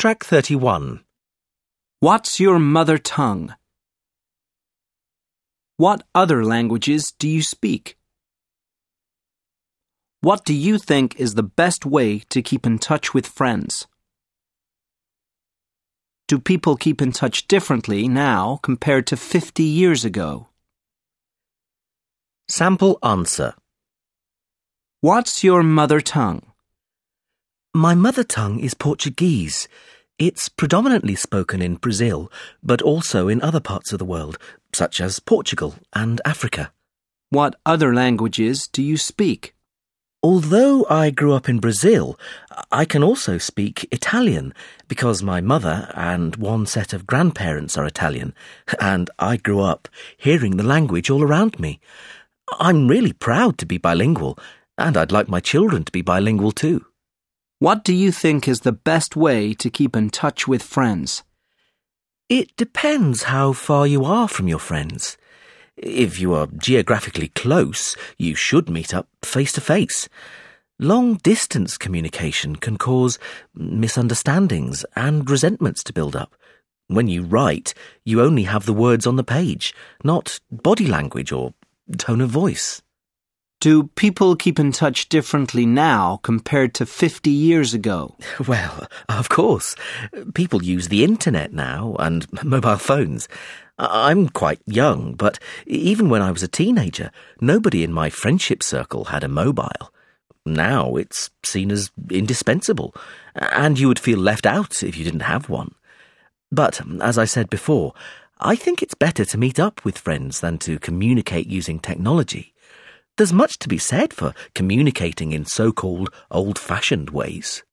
Track 31. What's your mother tongue? What other languages do you speak? What do you think is the best way to keep in touch with friends? Do people keep in touch differently now compared to 50 years ago? Sample answer. What's your mother tongue? My mother tongue is Portuguese. It's predominantly spoken in Brazil, but also in other parts of the world, such as Portugal and Africa. What other languages do you speak? Although I grew up in Brazil, I can also speak Italian because my mother and one set of grandparents are Italian, and I grew up hearing the language all around me. I'm really proud to be bilingual, and I'd like my children to be bilingual too. What do you think is the best way to keep in touch with friends? It depends how far you are from your friends. If you are geographically close, you should meet up face to face. Long distance communication can cause misunderstandings and resentments to build up. When you write, you only have the words on the page, not body language or tone of voice. Do people keep in touch differently now compared to 50 years ago? Well, of course. People use the internet now and mobile phones. I'm quite young, but even when I was a teenager, nobody in my friendship circle had a mobile. Now it's seen as indispensable, and you would feel left out if you didn't have one. But, as I said before, I think it's better to meet up with friends than to communicate using technology. There's much to be said for communicating in so called old fashioned ways.